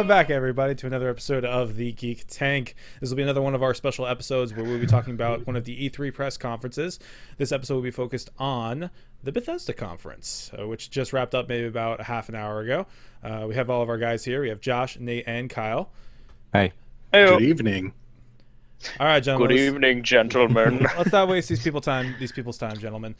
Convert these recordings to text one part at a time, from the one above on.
Welcome back, everybody, to another episode of the Geek Tank. This will be another one of our special episodes where we'll be talking about one of the E3 press conferences. This episode will be focused on the Bethesda conference, uh, which just wrapped up maybe about a half an hour ago. Uh, we have all of our guys here. We have Josh, Nate, and Kyle. Hey. Good evening. All right, gentlemen. Good evening, gentlemen. Let's not waste these people time. These people's time, gentlemen.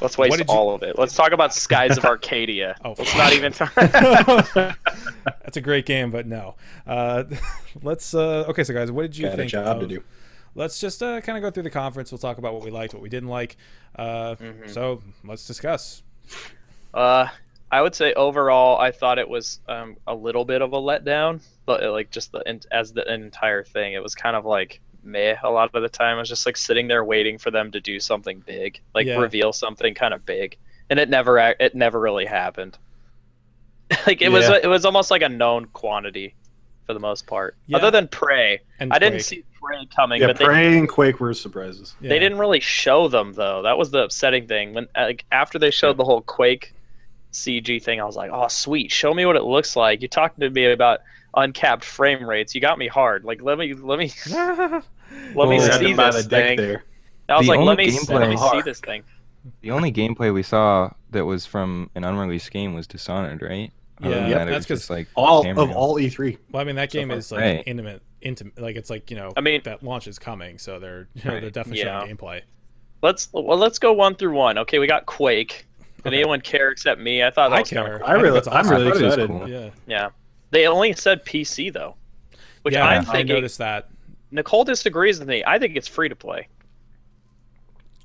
Let's What waste did you- all of it. Let's talk about Skies of Arcadia. Oh, Let's not even. Talk... That's a great game, but no. Uh, let's. Uh, okay, so guys, what did you Got a think? job to do. Let's just uh, kind of go through the conference. We'll talk about what we liked, what we didn't like. Uh, So let's discuss. uh, I would say overall, I thought it was um, a little bit of a letdown, but uh, like just the as the entire thing, it was kind of like meh a lot of the time. I was just like sitting there waiting for them to do something big, like Yeah. reveal something kind of big, and it never it never really happened. like it was it was almost like a known quantity for the most part, Yeah. other than Prey. And I didn't see Prey coming, Yeah, but they Prey and Quake were surprises. Yeah. They didn't really show them though. That was the upsetting thing. When uh, like after they showed the whole Quake CG thing, I was like, "Oh, sweet! Show me what it looks like." You're talking to me about uncapped frame rates. You got me hard. Like, let me let me let me see them by this the deck thing. there. I was The like, let only me let me gameplay- see this thing. The only gameplay we saw that was from an unreleased game was Dishonored, right? Other Yeah, than Yep, that, that's because just like All cameo. of all E E3. Well, I mean, that game far. is like Right. intimate, intimate. Like it's like you know, I mean- that launch is coming, so they're you know, Right. they're definitely Yeah. showing gameplay. Let's well, let's go one through one. Okay, we got Quake. Did Okay. anyone care except me? I thought that I was kinda care. I really, that's I'm really I thought excited. cool. Yeah, Yeah, they only said PC though, which yeah. I'm thinking. I noticed that. Nicole disagrees with me. I think it's free to play.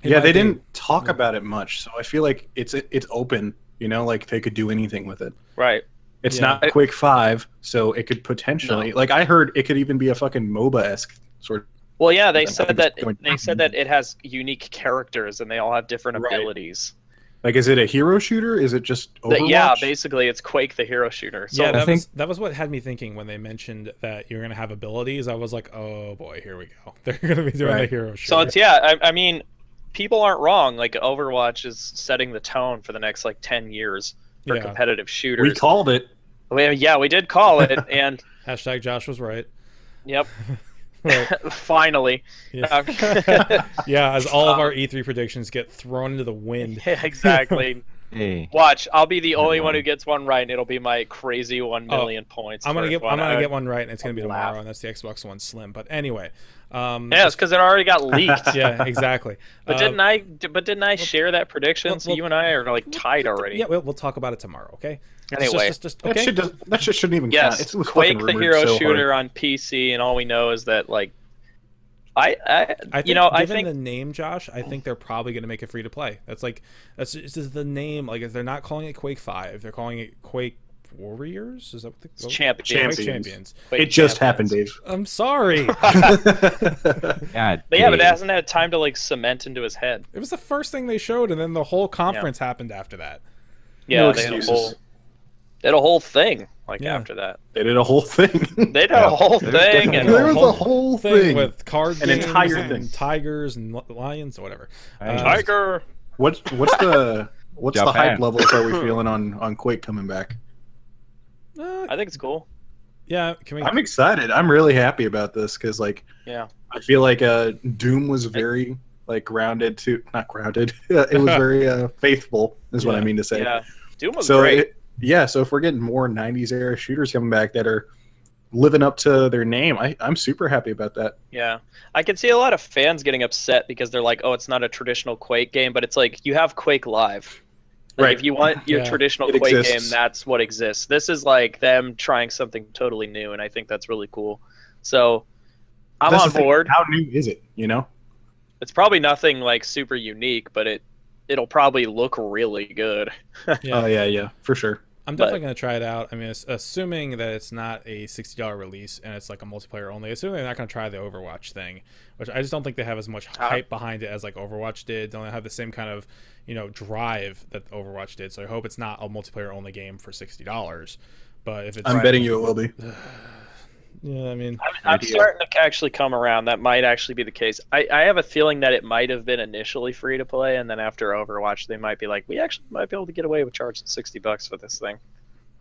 It yeah, they be- didn't talk about it much, so I feel like it's it's open. You know, like they could do anything with it. Right. It's Yeah. not Quake Five, so it could potentially like I heard it could even be a fucking MOBA esque sort. Well, yeah, they said that it's going- they said that it has unique characters and they all have different Right. abilities. Like, is it a hero shooter? Is it just But Overwatch? yeah, basically, it's Quake the hero shooter. So yeah, I that think- was that was what had me thinking when they mentioned that you're gonna have abilities. I was like, oh boy, here we go. They're gonna be doing the Right. hero shooter. so it's yeah. I, I mean, people aren't wrong. Like Overwatch is setting the tone for the next like ten years for yeah. competitive shooters. we called it. Well, yeah, we did call it, and Hashtag Josh was right. yep, Right. finally. Yeah. yeah, as all of our E3 predictions get thrown into the wind. Yeah, exactly. hey, Watch, I'll be the only Good one who gets one right, and it'll be my crazy one Oh, million points. I'm gonna get one. I'm gonna get one right, and it's gonna be I'll tomorrow, laugh. and that's the Xbox One Slim. But anyway, um, Yeah, it's because it already got leaked. yeah, exactly. But Uh, didn't I? But didn't I share that prediction? well, so well- you and I are like tied already. Yeah, we'll, we'll talk about it tomorrow. Okay. It's just- Anyway, just, just, That okay. shit does. That shit shouldn't even yes, count. It's, it Quake the hero so hard. shooter on PC, and all we know is that like, I, I, I think, you know, I given think the name, Josh, I think they're probably going to make it free to play. That's like that's just, just the name. Like, if they're not calling it Quake Five, they're calling it Quake Warriors. Is that what the it's oh, champions. Champions. Champions? Quake It just champions. happened, Dave. I'm sorry. God, But yeah, but it hasn't had time to like cement into his head. it was the first thing they showed, and then the whole conference happened after that. Yeah, no they had a excuses. whole, they had a whole thing like Yeah. after that. They did a whole thing. They did Yeah. a whole thing, definitely and there was whole a whole Thing, thing. with card An entire and thing. tigers and lions or whatever. Uh, Tiger. What's what's the what's the hype levels are we feeling on on Quake coming back? Uh, I think it's cool. yeah, can we? I'm excited. I'm really happy about this because like Yeah. I feel like uh Doom was very like grounded to not grounded. it was very uh faithful is what I mean to say. Yeah. Doom was so great. it- yeah, so if we're getting more '90s era shooters coming back that are living up to their name, I, I'm super happy about that. Yeah, I can see a lot of fans getting upset because they're like, "Oh, it's not a traditional Quake game," but it's like you have Quake Live. Like, Right. If you want your Yeah. traditional It Quake exists. game, that's what exists. This is like them trying something totally new, and I think that's really cool. So I'm That's on the thing, board. How new is it? You know? It's probably nothing like super unique, but it it'll probably look really good. yeah. Oh yeah, yeah, for sure. I'm definitely gonna try it out. I mean, assuming that it's not a sixty dollar release and it's like a multiplayer only. Assuming they're not gonna try the Overwatch thing, which I just don't think they have as much Uh, hype behind it as like Overwatch did. They Don't have the same kind of you know drive that Overwatch did. So I hope it's not a multiplayer only game for sixty dollars. But if it's I'm betting you it will be. yeah, I mean, I'm, I'm starting to actually come around. That might actually be the case. I, I have a feeling that it might have been initially free to play, and then after Overwatch, they might be like, we actually might be able to get away with charging sixty bucks for this thing.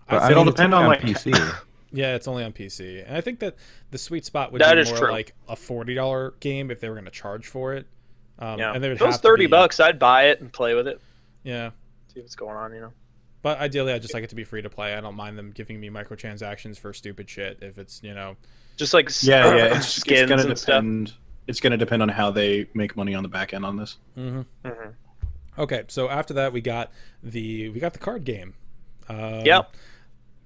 But, I I It'll depend on, on like- PC. Yeah, it's only on PC, and I think that the sweet spot would That be is more true. like a forty dollar game if they were going to charge for it. Um, yeah, and they would if have thirty be- bucks, I'd buy it and play with it. Yeah, See what's going on, you know. But ideally, I just like it to be free to play. I don't mind them giving me microtransactions for stupid shit if it's you know. Just like s- Yeah, yeah. It's, skins it's gonna and stuff. depend. It's gonna depend on how they make money on the back end on this. Mm-hmm. Mm-hmm. Okay, so after that, we got the we got the card game. Um, Yep.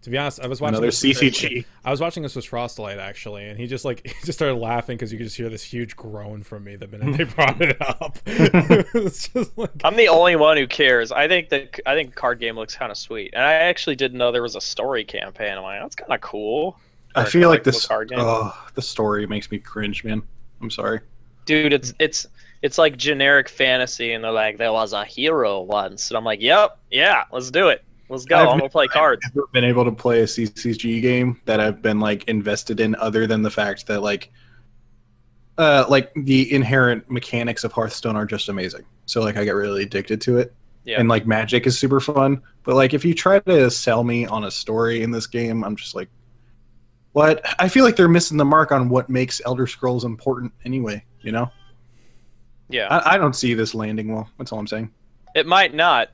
To be honest, I was watching Another this- CCG. I was watching this with Frostlight actually, and he just like he just started laughing because you could just hear this huge groan from me the minute they brought it up. it's just like I'm the only one who cares. I think that I think card game looks kind of sweet, and I actually didn't know there was a story campaign. I'm like, that's kind of cool. I Or feel like this. card game. Oh, the story makes me cringe, man. I'm sorry. dude it's it's it's like generic fantasy and they're like there was a hero once and i'm like yep yeah let's do it let's go I've i'm gonna play cards I've Never been able to play a CCG game that I've been like invested in, other than the fact that like, uh, like the inherent mechanics of Hearthstone are just amazing. So like, I get really addicted to it. Yeah. And like, Magic is super fun. But like, if you try to sell me on a story in this game, I'm just like, what? I feel like they're missing the mark on what makes Elder Scrolls important anyway. You know, yeah I, I don't see this landing well. That's all I'm saying. it might not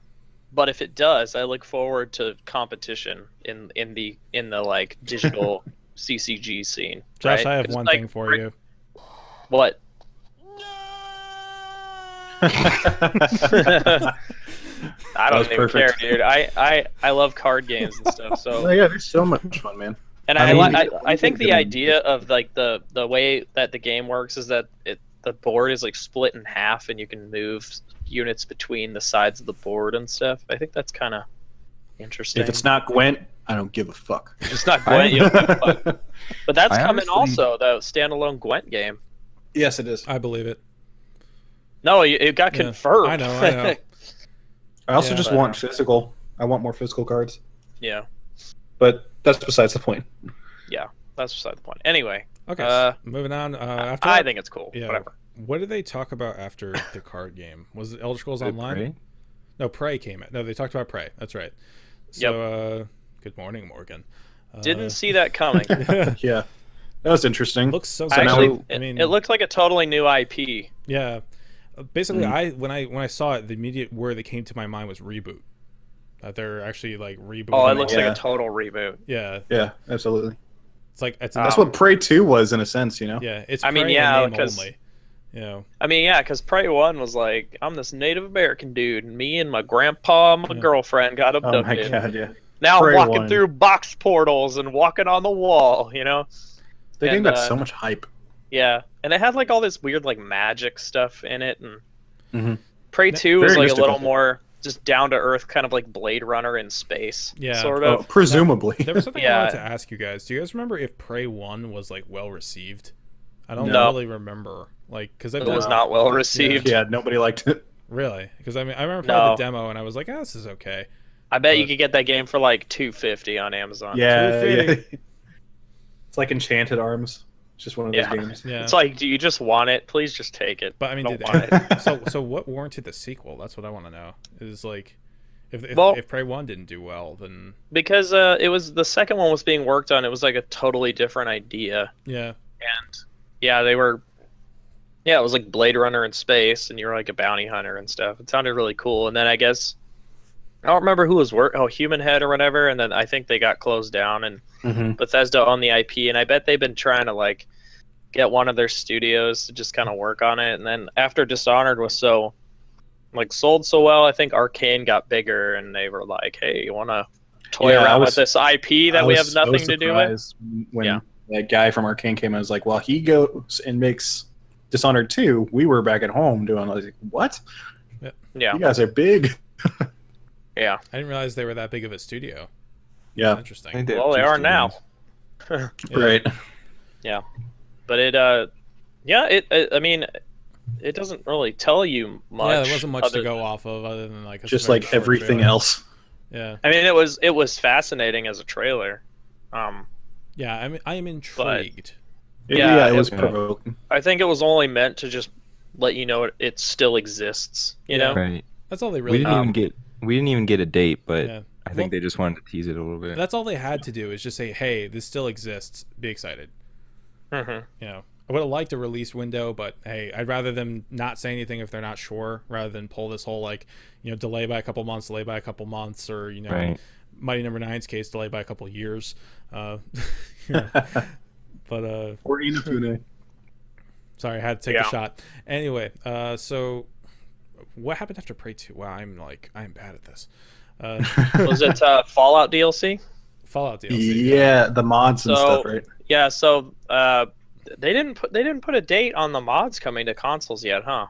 but if it does i look forward to competition in in the in the like digital ccg scene Josh, right? I have one like, thing for you. what I don't was even perfect. care, dude. I, I, I love card games and stuff. So oh yeah, they're so much fun, man. And I I, mean- I, I think the idea of like the the way that the game works is that it the board is like split in half and you can move units between the sides of the board and stuff. I think that's kind of interesting. If it's not Gwent, I don't give a fuck. If it's not Gwent, you don't give a fuck. but that's I coming honestly- also the standalone Gwent game. yes, it is. I believe it. No, it it got Yeah, confirmed. I know, I know. I also Yeah, just but- want physical. I want more physical cards, yeah, but that's besides the point. Yeah, that's beside the point. Anyway, Okay, Uh, moving on. Uh, after I that, think it's cool. yeah. Whatever. What did they talk about after the card game? Was it Elder Scrolls Did Online? pray? No, Prey came out. No, they talked about Prey. That's right. So, uh, good morning, Morgan. Uh, Didn't see that coming. Yeah, that was interesting. looks so. So Actually, simple. it, I mean, it looked like a totally new IP. Yeah. Uh, Basically, Mm. I when I when I saw it, the immediate word that came to my mind was reboot. That they're actually like rebooting. Oh, it it. looks Yeah. like a total reboot. Yeah, Yeah, absolutely. it's like it's Um, That's what Prey Two was in a sense, you know. yeah, it's I mean, Prey in yeah, because- only. You know, I mean, yeah, because Prey One was like, I'm this Native American dude, and me and my grandpa, and my Yeah. girlfriend got abducted. Oh my god, yeah. now Prey I'm walking 1. through box portals and walking on the wall. You know? The game And, got uh, so much hype. Yeah, and it had like all this weird like magic stuff in it, and Mhm. Prey Ne- Two was like a little more just down to earth, kind of like Blade Runner in space. Yeah. sort Oh, of. presumably. there was something I wanted to ask you guys. Do you guys remember if Prey One was like well received? I don't No. really remember. Like, because It was not well received. yeah, nobody liked it. really because I mean I remember playing No. the demo and I was like, oh, this is okay. I bet you could get that game for like two fifty on Amazon. Yeah, yeah. It's like Enchanted Arms. It's just one of those games. Yeah, It's like, do you just want it? Please just take it. but I mean, don't did want they, so so what warranted the sequel? That's what I want to know. Is like, if if, Well- if Prey One didn't do well, then because uh, it was the second one was being worked on. It was like a totally different idea, yeah, and yeah, they were. Yeah, it was like Blade Runner in space, and you were like a bounty hunter and stuff. It sounded really cool. And then I guess I don't remember who was work. Oh, Human Head or whatever. And then I think they got closed down, and Mhm. Bethesda owned the IP. And I bet they've been trying to like get one of their studios to just kind of work on it. And then after Dishonored was so like sold so well, I think Arkane got bigger, and they were like, "Hey, you want to toy Yeah, around was- with this IP that we have so nothing to do with?" When Yeah. that guy from Arkane came, I was like, "Well, he goes and makes Dishonored 2. We were back at home doing." Like, "What? Yeah, You guys are big." yeah. I didn't realize they were that big of a studio. Yeah, I Interesting. they Well, they two are now. studios. Yeah. right. But it, uh, yeah, it. it I mean, it doesn't really tell you much. yeah, there wasn't much to go than- off of other than like a Just like everything trailer. else. Yeah, I mean, it was it was fascinating as a trailer. Um, yeah. I mean, I am intrigued. It- Yeah, yeah, it it- was Yeah. provoking. I think it was only meant to just let you know it, it still exists. You Yeah. know, Right. That's all they really. We really. didn't um, even get we didn't even get a date, but yeah. I think they just wanted to tease it a little bit. That's all they had to do is just say, "Hey, this still exists. Be excited." Mhm. You know, I would have liked a release window, but hey, I'd rather them not say anything if they're not sure, rather than pull this whole like, you know, delay by a couple months, delay by a couple months, or you know, Right. Mighty Number Nine's case, delay by a couple years. Uh, you know, but uh, or Inafune. sorry, I had to take Yeah. a shot. Anyway, uh, so what happened after Prey Two? Wow, I'm like, I'm bad at this. Uh, Was it uh, Fallout DLC? Fallout DLC. Yeah, the mods and So- stuff, right? Yeah. So uh, they didn't put they didn't put a date on the mods coming to consoles yet, huh?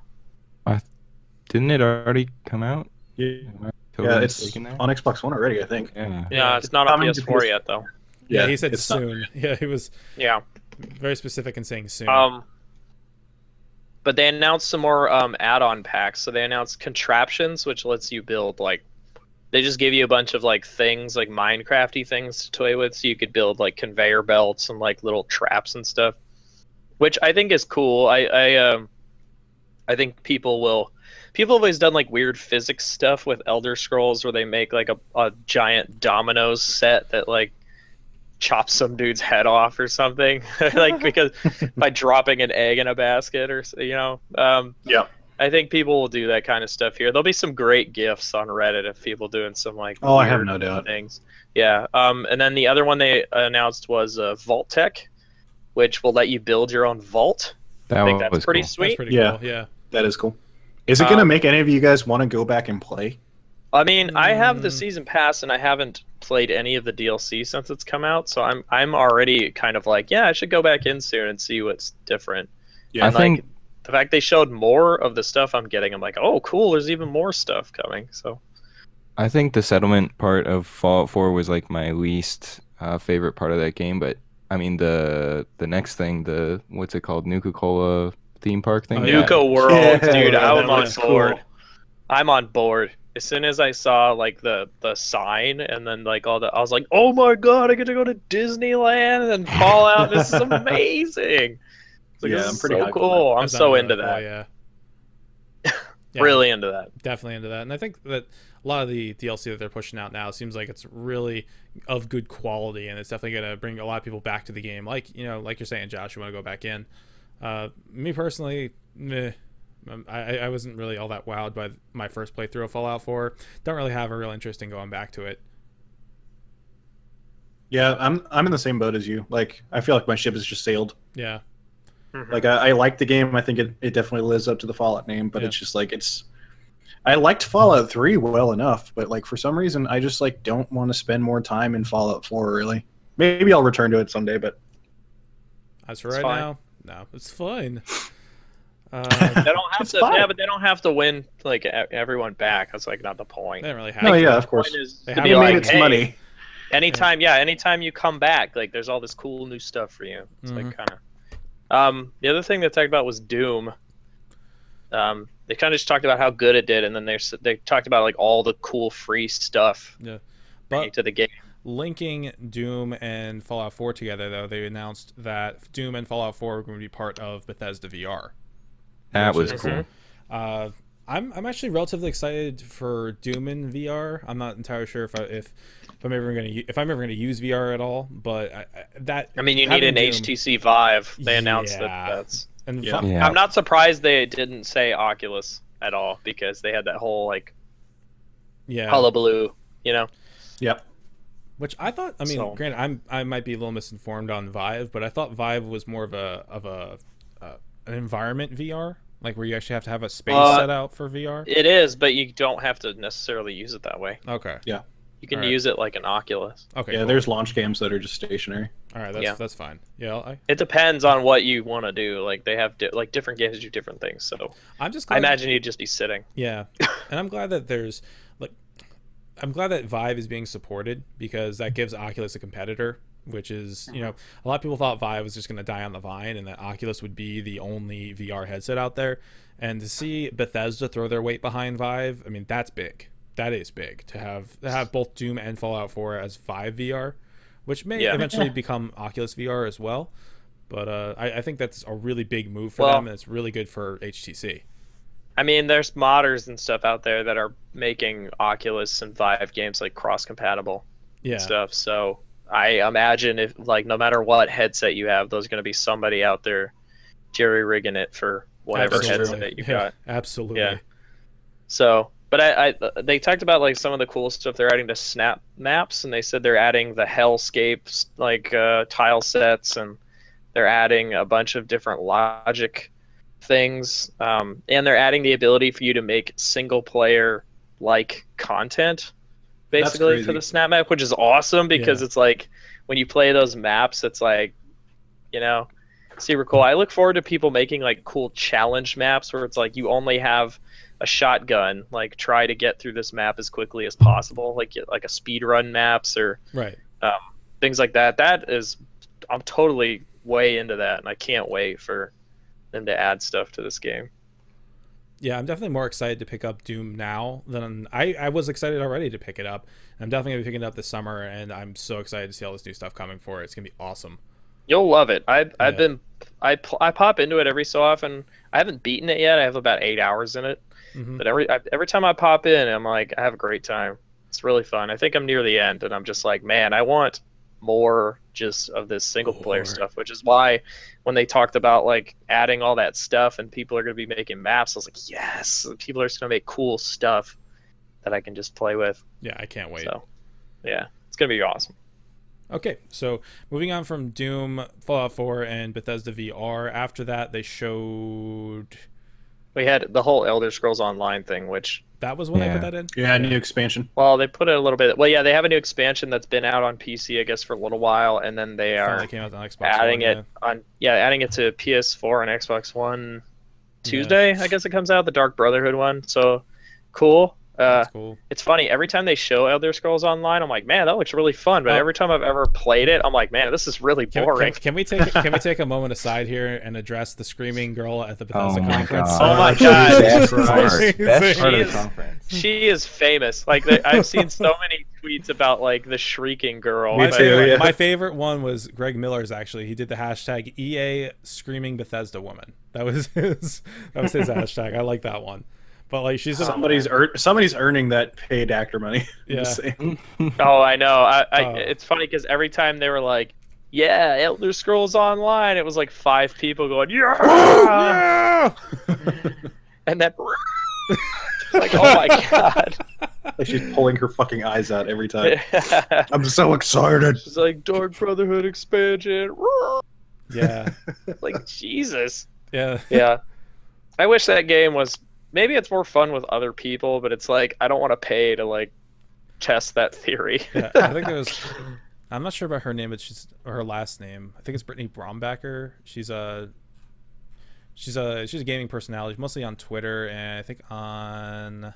Didn't it already come out? Yeah, Am totally yeah, it's on Xbox One already, I think. Yeah. Yeah, it's not on coming to PS4 PS4. yet though. Yeah, he said it's not- soon. Yeah, he was Yeah. very specific in saying soon. Um, but they announced some more um, add-on packs. So they announced contraptions, which lets you build like they just give you a bunch of like things like Minecrafty things to toy with, so you could build like conveyor belts and like little traps and stuff, which I think is cool. I I um I think people will. People have always done like weird physics stuff with Elder Scrolls, where they make like a, a giant dominoes set that like chops some dude's head off or something, like because by dropping an egg in a basket or you know. Um, Yeah. I think people will do that kind of stuff here. There'll be some great gifts on Reddit of people doing some like Oh, I have no doubt. things. Yeah. Um, and then the other one they announced was uh, Vault-Tec, which will let you build your own vault. That I think that's was pretty cool. sweet. That's pretty Yeah. cool. Yeah. That is cool. Is it gonna Um, make any of you guys want to go back and play? I mean, I have the Mm. season pass and I haven't played any of the DLC since it's come out, so I'm I'm already kind of like, yeah, I should go back in soon and see what's different. Yeah, I And, like, think The fact they showed more of the stuff I'm getting, I'm like, oh, cool. There's even more stuff coming. So I think the settlement part of Fallout 4 was like my least uh, favorite part of that game, but I mean the the next thing, the what's it called, Nuka Cola theme park thing. Oh, yeah. Nuka World, Yeah, dude, that I'm on board. cool. I'm on board. As soon as I saw like the the sign and then like all the, I was like, oh my god, I get to go to Disneyland and Fallout. this is amazing. It's like, Yeah, I'm pretty so cool. I'm That's so not into really that. cool, Yeah. Yeah, Really into that. definitely into that. And I think that a lot of the DLC that they're pushing out now seems like it's really of good quality, and it's definitely going to bring a lot of people back to the game. Like you know, like you're saying, Josh, you want to go back in. Uh, me personally, meh. Um, I, I wasn't really all that wowed by my first playthrough of Fallout 4. Don't really have a real interest in going back to it. Yeah, I'm I'm in the same boat as you. Like, I feel like my ship has just sailed. Yeah, Mhm. Like, I, I like the game. I think it, it definitely lives up to the Fallout name, but Yeah. it's just like it's. I liked Fallout Three well enough, but like for some reason, I just like don't want to spend more time in Fallout Four. Really, maybe I'll return to it someday, but as for It's right fine. now, no, it's fine. Uh, They don't have to. fine. Yeah, but they don't have to win like e- everyone back. That's like not the point. they don't really have. no, to. yeah, of The course. point is They to be like, its hey, money. anytime yeah anytime you come back like there's all this cool new stuff for you it's Mhm. like kind of um the other thing they talked about was doom um they kind of just talked about how good it did and then they they talked about like all the cool free stuff Yeah. But to the game linking Doom and Fallout 4 together, though, they announced that Doom and Fallout 4 were going to be part of Bethesda VR. That was cool. Uh, I'm I'm actually relatively excited for Doom in VR. I'm not entirely sure if I, if if I'm ever going to if I'm ever going to use VR at all, but I, I, that i mean you need an Doom- htc vive they announced Yeah. that that's and Yeah. Fa- Yeah. i'm not surprised they didn't say oculus at all because they had that whole like yeah, hullabaloo you know Yep. which I thought. I mean, So- granted, I'm I might be a little misinformed on Vive, but I thought Vive was more of a of a uh, an environment VR, like where you actually have to have a space Uh, set out for VR. it is but you don't have to necessarily use it that way Okay, Yeah. you can Alright. use it like an oculus okay, Yeah, cool. there's launch games that are just stationary. all right. That's yeah. that's fine. Yeah, I, It depends on what you want to do. Like they have di- like different games do different things. So I'm just I glad imagine you'd just be sitting. Yeah, and I'm glad that there's like, I'm glad that Vive is being supported because that gives Oculus a competitor. Which is, you know, a lot of people thought Vive was just going to die on the vine, and that Oculus would be the only VR headset out there. And to see Bethesda throw their weight behind Vive, I mean, that's big. That is big to have to have both Doom and Fallout 4 as Vive VR, which may Yeah. eventually become Oculus VR as well. But uh, I, I think that's a really big move for Well- them, and it's really good for HTC. I mean, there's modders and stuff out there that are making Oculus and Vive games like cross compatible Yeah. and stuff. So I imagine if like no matter what headset you have, there's gonna be somebody out there jerry rigging it for whatever Absolutely. headset you Yeah, got. Absolutely. Yeah. So, but I, I they talked about like some of the cool stuff they're adding to Snap Maps, and they said they're adding the Hellscapes like uh, tile sets, and they're adding a bunch of different logic things, um, and they're adding the ability for you to make single player like content, basically for the Snap Map, which is awesome because Yeah. it's like when you play those maps, it's like, you know, super cool. I look forward to people making like cool challenge maps where it's like you only have a shotgun, like try to get through this map as quickly as possible, like like a speed run maps or Right. Um, things like that. That is, I'm totally way into that, and I can't wait for them to add stuff to this game. Yeah, I'm definitely more excited to pick up Doom now than I, I was excited already to pick it up. I'm definitely gonna be picking it up this summer, and I'm so excited to see all this new stuff coming for it. It's gonna be awesome. You'll love it. I I've Yeah. been I I pop into it every so often. I haven't beaten it yet. I have about eight hours in it. hmm But every I, every time I pop in, I'm like, I have a great time. It's really fun. I think I'm near the end, and I'm just like, man, I want more just of this single player More. stuff. Which is why when they talked about like adding all that stuff and people are going to be making maps, I was like, yes, people are just going to make cool stuff that I can just play with. Yeah, I can't wait. So, yeah, it's going to be awesome. Okay, so moving on from Doom, Fallout 4, and Bethesda VR. After that, they showed We had the whole Elder Scrolls Online thing, which that was when they put that in. Yeah, new expansion. well, they put it a little bit. Well, yeah, they have a new expansion that's been out on PC, I guess, for a little while, and then they are Finally came out on Xbox. adding One, it on yeah adding it to ps4 and xbox one tuesday i guess it comes out the dark brotherhood one so cool Yeah. Uh cool. it's funny every time they show elder scrolls online i'm like man that looks really fun but Oh. every time i've ever played it i'm like man this is really Can, boring can, can we take can we take a moment aside here and address the screaming girl at the Bethesda Oh conference? god. Oh my God. Best part. Best part of She the is- conference. she is famous like they, i've seen so many tweets about like the shrieking girl Me too, favorite, yeah. my favorite one was Greg Miller's actually. He did the hashtag EA screaming Bethesda woman. That was his that was his hashtag. I like that one. But like she's Somebody's ear- somebody's earning that paid actor money. Yeah. Oh, I know. I, I Oh. it's funny because every time they were like, "Yeah, Elder Scrolls Online," it was like five people going, "Yeah," and then like, "Oh my god!" Like she's pulling her fucking eyes out every time. I'm so excited. She's like, "Dark Brotherhood expansion." yeah. like Jesus. Yeah. Yeah, I wish that game was. Maybe it's more fun with other people, but it's like I don't want to pay to like test that theory. yeah. I think it was I'm not sure about her name, but she's her last name. I think it's Brittany Brombacher. She's a she's a she's a gaming personality, mostly on Twitter and I think on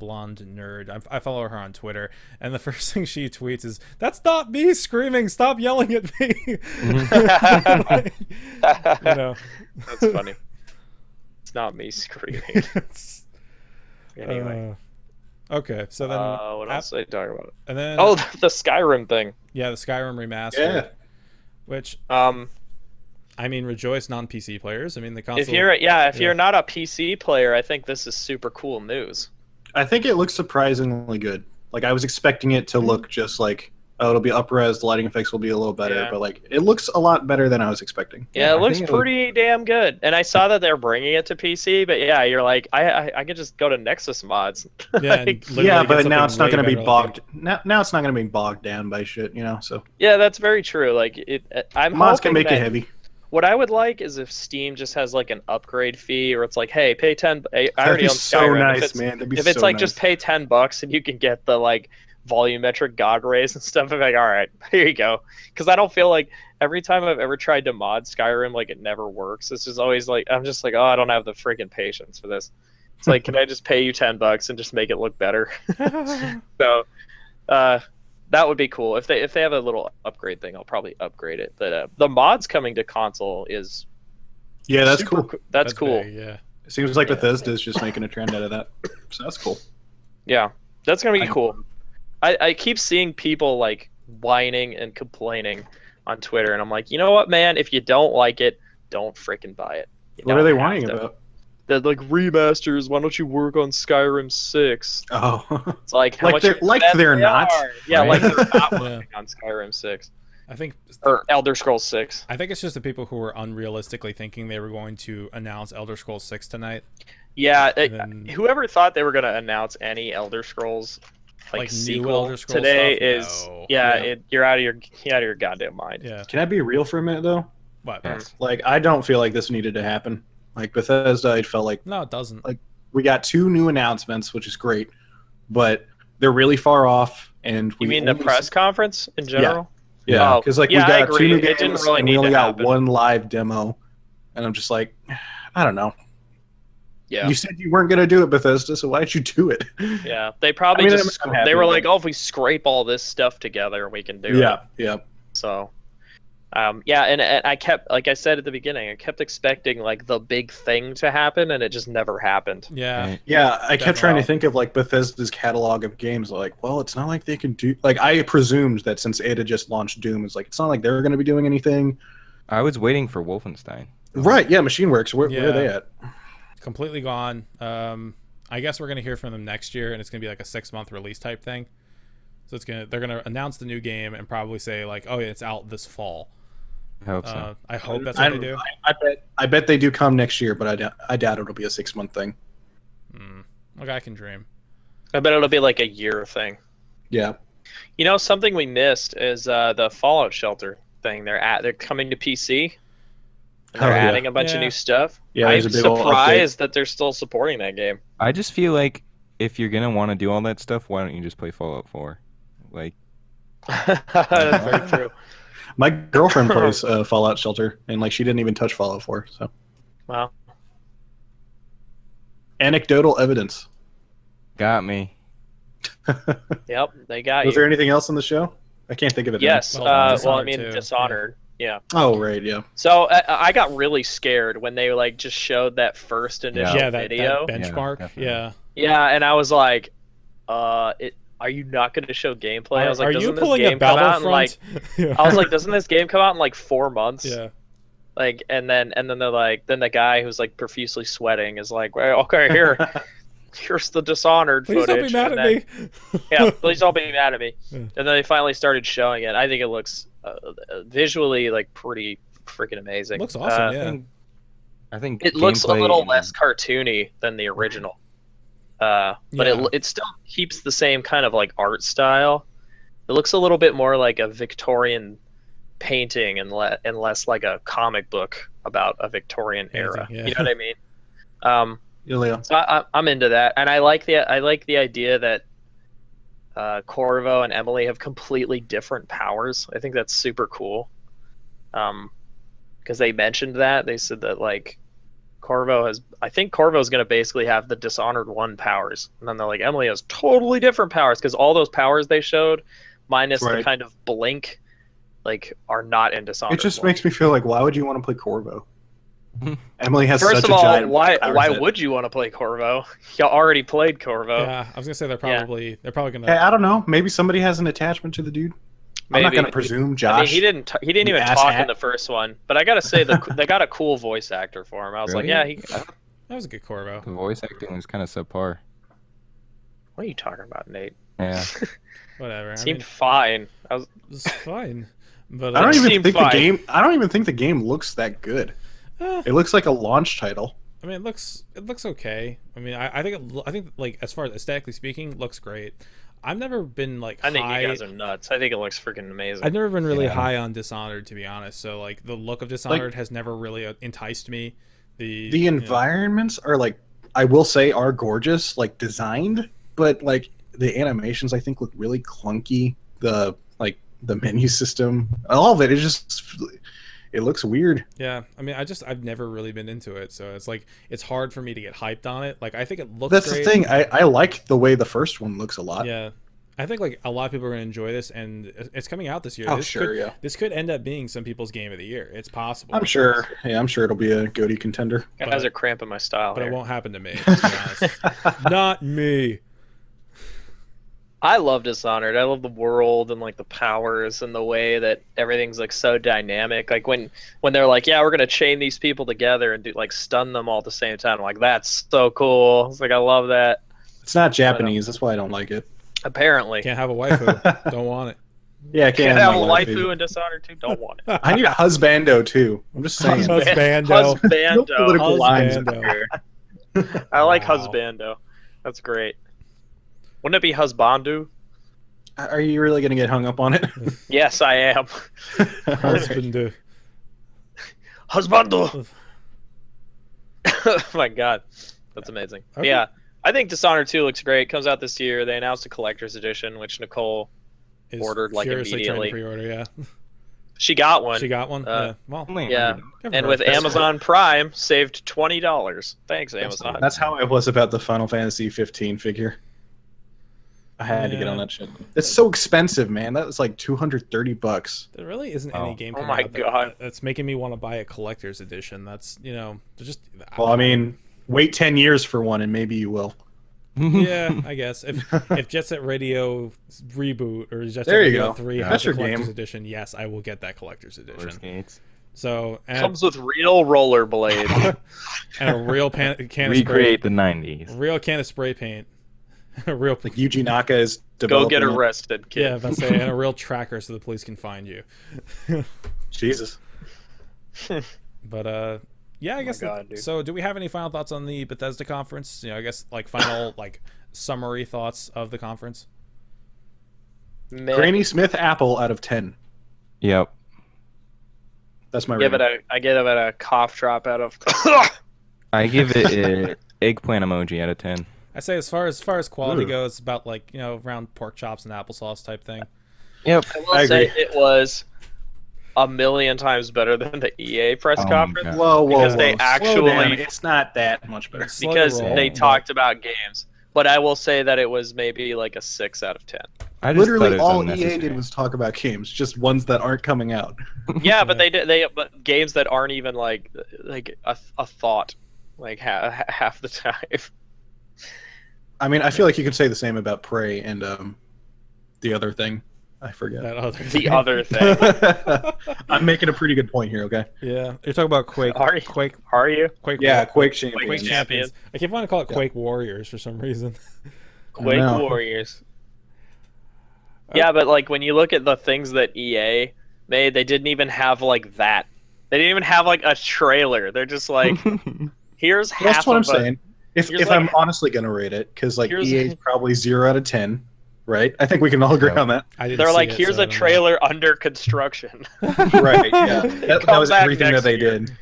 Blonde Nerd. I, I follow her on Twitter, and the first thing she tweets is, "That's not me screaming! Stop yelling at me!" Mm-hmm. Like, you know, That's funny. It's not me screaming. It's- Anyway. uh, okay, so then uh, what else did I talk about? and then Oh, the Skyrim thing. yeah, the Skyrim remaster, Yeah. which Um, I mean, rejoice non PC players. I mean, the console. if you're yeah, if yeah. you're not a PC player, I think this is super cool news. I think it looks surprisingly good. Like I was expecting it to Mm-hmm. look just like oh, it'll be upres, the lighting effects will be a little better, Yeah. but like it looks a lot better than I was expecting. Yeah, Yeah, it I looks think it look- pretty damn good. And I saw that they're bringing it to PC, but yeah, you're like, I I, I could just go to Nexus mods. yeah, Like, yeah, but now it's not going to be bogged. Now, now it's not going to be bogged down by shit, you know. So yeah, that's very true. Like it, uh, I'm mods can hoping make that, it heavy. What I would like is if Steam just has like an upgrade fee, or it's like, hey, pay ten. I I That'd already be own so Skyrim. If nice, it's- man. That'd be if it's so like nice. just pay 10 bucks and you can get the like volumetric god rays and stuff i'm like all right here you go because i don't feel like every time i've ever tried to mod skyrim like it never works it's just always like i'm just like oh i don't have the freaking patience for this it's like can i just pay you 10 bucks and just make it look better so uh that would be cool if they if they have a little upgrade thing i'll probably upgrade it but uh, the mods coming to console is yeah, that's cool. co- that's, cool big, yeah. It seems like Yeah. Bethesda is just making a trend out of that, so that's cool. Yeah, that's gonna be I- cool. I, I keep seeing people like whining and complaining on Twitter, and I'm like, you know what, man? If you don't like it, don't freaking buy it. You What are they whining to. about? that like remasters. Why don't you work on Skyrim Six? Oh, It's like how Like much they're- like they're they not, are. Yeah, right? like they're not Yeah. working on Skyrim Six I think or Elder Scrolls Six. I think it's just the people who were unrealistically thinking they were going to announce Elder Scrolls Six tonight. Yeah, it- then- whoever thought they were gonna announce any Elder Scrolls like, Like new sequel Elder Scrolls today stuff? is No. yeah, Yeah. It, you're out of your you're out of your goddamn mind. Yeah. can I be real for a minute though? What? Yes. Like, I don't feel like this needed to happen. Like Bethesda, I felt like No, it doesn't. Like- we got two new announcements, which is great, but they're really far off. And we You mean the only press conference in general? Yeah, Oh, because like yeah, I we got agree. two new It games, didn't really and we only to got happen. one live demo, and I'm just like, I don't know. Yeah. You said you weren't gonna do it, Bethesda, so why did you do it? Yeah, they probably I mean, just I'm scra- happy they were like, "Oh, if we scrape all this stuff together, we can do it." yeah, yeah. So, um, yeah, and, and I kept, like I said at the beginning, I kept expecting like the big thing to happen, and it just never happened. Yeah. Right. Yeah, I kept trying to think of like Bethesda's catalog of games. Like, well, it's not like they can do. Like, I presumed that since it had just launched Doom, it's like it's not like they're going to be doing anything. I was waiting for Wolfenstein. Right? Yeah, Machine Works. Where, where are they at? Completely gone. Um, I guess we're gonna hear from them next year, and it's gonna be like a six month release type thing. So it's gonna they're gonna announce the new game and probably say like, oh yeah, it's out this fall. I hope so. Uh, I hope that's I, what they do. I, I bet. I bet they do come next year, but I doubt, I doubt it'll be a six month thing. Mm. Okay, I can dream. I bet it'll be like a year thing. Yeah. You know, something we missed is uh, the Fallout Shelter thing. They're at they're coming to PC. And they're Oh, yeah. adding a bunch Yeah. of new stuff. Yeah, I'm a big surprised that they're still supporting that game. I just feel like if you're gonna want to do all that stuff, why don't you just play Fallout 4? Like, That's very true. My girlfriend plays uh, Fallout Shelter, and like she didn't even touch Fallout 4. So Wow. anecdotal evidence. got me. Yep, they got Was you. Was there anything else on the show? I can't think of it. now. Yes. Well, Uh, well, I Dishonored mean, too. Dishonored. Yeah. Oh right, yeah. So I, I got really scared when they like just showed that first initial Yeah, that, video. that benchmark. definitely. Yeah. Yeah, and I was like, uh, it. Are you not going to show gameplay? I was like, are doesn't you this pulling game a come out in like? Battlefront? I was like, doesn't this game come out in like four months? yeah. Like, and then and then they're like, then the guy who's like profusely sweating is like, well, okay, here, here's the Dishonored Please don't be mad and at then- me. yeah, please don't be mad at me. Yeah. And then they finally started showing it. I think it looks uh, uh, visually like pretty freaking amazing. Looks awesome. Uh, yeah. I think, I think It looks a little and- less cartoony than the original, uh, but Yeah. it it still keeps the same kind of like art style. It looks a little bit more like a Victorian painting and le- and less like a comic book about a Victorian era. Yeah. You know what I mean? Um, Ilya. so I, I- I'm into that, and I like the I like the idea that uh, Corvo and Emily have completely different powers. I think that's super cool. Um, because they mentioned that they said that like Corvo has. I think Corvo is going to basically have the Dishonored One powers, and then they're like Emily has totally different powers because all those powers they showed, minus the kind of blink, like are not in Dishonored. It just 1. makes me feel like why would you want to play Corvo? Emily has First such of a all, giant why why set. would you want to play Corvo? Y'all already played Corvo. yeah. I was gonna say they're Yeah. probably they're probably gonna. Hey, I don't know. Maybe somebody has an attachment to the dude. I'm not going to presume, Josh. I mean, he didn't. T- he didn't even talk in the first one. But I gotta say, the they got a cool voice actor for him. I was like, yeah. He, That was a good Corvo. the voice acting was kind of subpar. what are you talking about, Nate? Yeah. Whatever. I Seemed mean, fine. I was. it's fine. But I don't uh, even think fine. the game. I don't even think the game looks that good. Eh, It looks like a launch title. I mean, it looks it looks okay. I mean, I, I think it, lo- I think like as far as aesthetically speaking, looks great. I've never been like I think high. you guys are nuts. I think it looks freaking amazing. I've never been really Yeah. high on Dishonored to be honest. So like the look of Dishonored has never really uh, enticed me. The The you know, environments are like, I will say, are gorgeous, like designed, but like the animations, I think look really clunky. The like the menu system, all of it is just, it looks weird. yeah, I mean, I just I've never really been into it, so it's like it's hard for me to get hyped on it. Like I think it looks. That's great. the thing. I I like the way the first one looks a lot. Yeah, I think like a lot of people are gonna enjoy this, and it's coming out this year. Oh, this sure, could, yeah. This could end up being some people's game of the year. It's possible. I'm sure. Yeah, I'm sure it'll be a GOTY contender. It but- a cramp in my style but it won't happen to me. To be. Not me. I love Dishonored. I love the world and like the powers and the way that everything's like so dynamic. Like when when they're like, yeah, we're gonna chain these people together and do like stun them all at the same time. I'm like, that's so cool. It's like I love that. It's not Japanese. That's why I don't like it. Apparently, Can't have a waifu. Don't want it. Yeah, I can't can't, have a my waifu in Dishonored too. Don't want it. I need a husbando too. I'm just saying. Husbando. Husbando. No political lines Husbando. here. I like Wow. husbando. That's great. Wouldn't it be husbandu? Are you really gonna get hung up on it? Yes, I am. Husbandu. Husbandu. oh my god, that's amazing. Okay. Yeah, I think Dishonored 2 looks great. Comes out this year. They announced a collector's edition, which Nicole Is Ordered, like, furiously immediately. Pre-order, yeah. she got one. She got one. Uh, yeah. Well, Only Yeah. and with That's- Amazon Prime, saved twenty dollars. Thanks, That's, Amazon. that's how I was about the Final Fantasy 15 figure. I had to get on that shit. It's so expensive, man. That was like 230 bucks. There really isn't Oh. any game. Oh my out that- God. that's making me want to buy a collector's edition. That's you know, they're just. Well, I mean, wait 10 years for one, and maybe you will. yeah, I guess if if Jet Set Radio reboot or Jet Set Radio go. Three Yeah. has a collector's game. edition, yes, I will get that collector's edition. So and, Comes with real rollerblade. and a real pan, can of spray, Recreate the '90s. real can of spray paint, a real Like Yuji Naka is Go get arrested, kid. yeah, if I say and a real tracker so the police can find you. Jesus. But uh, yeah, I Oh guess. that- God, dude. so, do we have any final thoughts on the Bethesda conference? You know, I guess like final like summary thoughts of the conference. Meh. Granny Smith Apple out of 10. Yep. That's my Give it rating. a. I give it a cough drop out of. I give it a eggplant emoji out of ten. I say as far as far as quality Ooh. goes, about like you know around pork chops and applesauce type thing. Yep. I will I say agree. it was a million times better than the EA press Oh conference God. Whoa, whoa, Because whoa. they actually it's not that much better. Because roll, they but- talked about games. But I will say that it was maybe like a six out of ten. I just Literally, all EA did was talk about games, just ones that aren't coming out. Yeah, but they did they but games that aren't even like like a, a thought like ha- half the time. I mean, I feel like you could say the same about Prey and um, the other thing. I forget. That other the other thing. I'm making a pretty good point here. Okay. Yeah, you're talking about Quake. Are you? Quake. Are you Quake. Yeah, War- Quake Champions. Quake Quake champions. I keep wanting to call it Yeah. Quake Warriors for some reason. Quake. Warriors? Yeah, but like when you look at the things that EA made, they didn't even have like that. They didn't even have like a trailer. They're just like, here's half That's what I'm a- saying. If, here's if like- I'm honestly gonna rate it, because like EA is probably zero out of ten, right? I think we can all agree Yeah. on that. They're like, it, here's so I a don't know. trailer under construction. right. Yeah. That, that was everything that they year. did.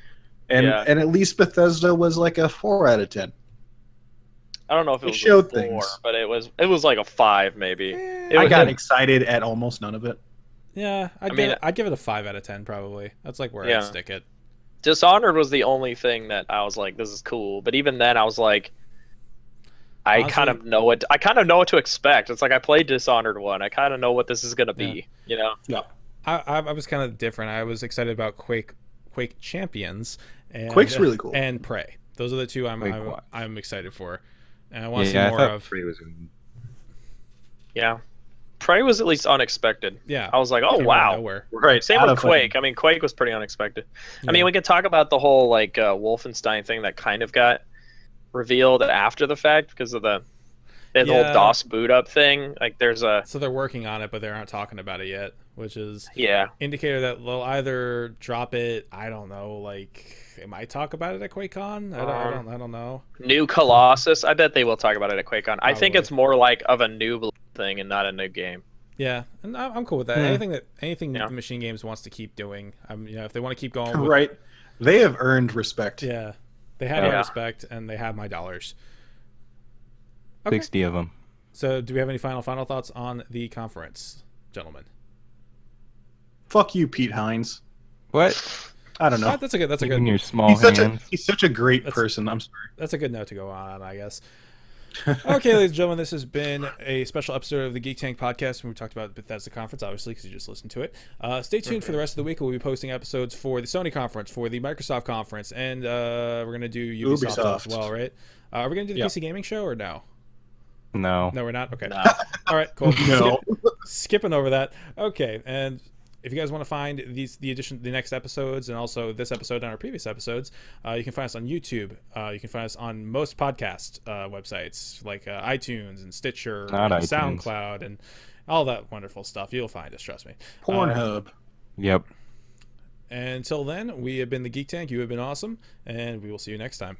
And Yeah. and at least Bethesda was like a four out of ten. I don't know if it It was showed a four, things. but it was it was like a five maybe. Eh, It I was got a- excited at almost none of it. yeah, I'd, I give mean- it, I'd give it a five out of ten probably. That's like where Yeah. I'd stick it. Dishonored was the only thing that I was like, this is cool. But even then, I was like, I Honestly- kind of know what I kind of know what to expect. It's like I played Dishonored one. I kind of know what this is gonna be. You know? I, I, I was kind of different. I was excited about Quake, Quake Champions, and Quake's really cool. and Prey. Those are the two I'm I'm. I'm excited for, and I want to yeah, see I more thought of. Prey was. Yeah. Prey was at least unexpected. Yeah, I was like, oh came out of wow. Right. Same out with Quake. I mean, Quake was pretty unexpected. I mean, we could talk about the whole like uh, Wolfenstein thing that kind of got revealed after the fact because of the the Yeah. whole DOS boot up thing. Like, there's a So they're working on it, but they aren't talking about it yet, which is yeah. indicator that they'll either drop it. I don't know. Like they might talk about it at QuakeCon. I don't. I Um, don't, I don't know. New Colossus. I bet they will talk about it at QuakeCon. I think it's more like of a new thing and not a new game. Yeah, and I'm I'm cool with that. Hmm. Anything that anything Yeah. Machine Games wants to keep doing, I'm you know if they want to keep going. With, Right. They have earned respect. Yeah, they have my Yeah. respect and they have my dollars. Okay. Sixty of them. So, do we have any final final thoughts on the conference, gentlemen? Fuck you, Pete Hines. What? I don't know. Ah, that's a good. That's a In good. your small He's such a he's such a great That's- person. I'm sorry. That's a good note to go on, I guess. okay, ladies and gentlemen, this has been a special episode of the Geek Tank podcast when we talked about the Bethesda conference, obviously, because you just listened to it. Uh, stay tuned for the rest of the week. We'll be posting episodes for the Sony conference, for the Microsoft conference, and uh, we're going to do Ubisoft, as well, right? Uh, are we going to do the Yeah. PC Gaming Show or no? No. No, we're not. Okay. No. All right. Cool. No. Skip- skipping over that. Okay. And if you guys want to find these the edition the next episodes and also this episode and our previous episodes, uh, you can find us on YouTube. Uh, you can find us on most podcast uh, websites like uh, iTunes and Stitcher, Not and iTunes. SoundCloud, and all that wonderful stuff. You'll find us. Trust me. Pornhub. Yep. And until then, we have been the Geek Tank. You have been awesome, and we will see you next time.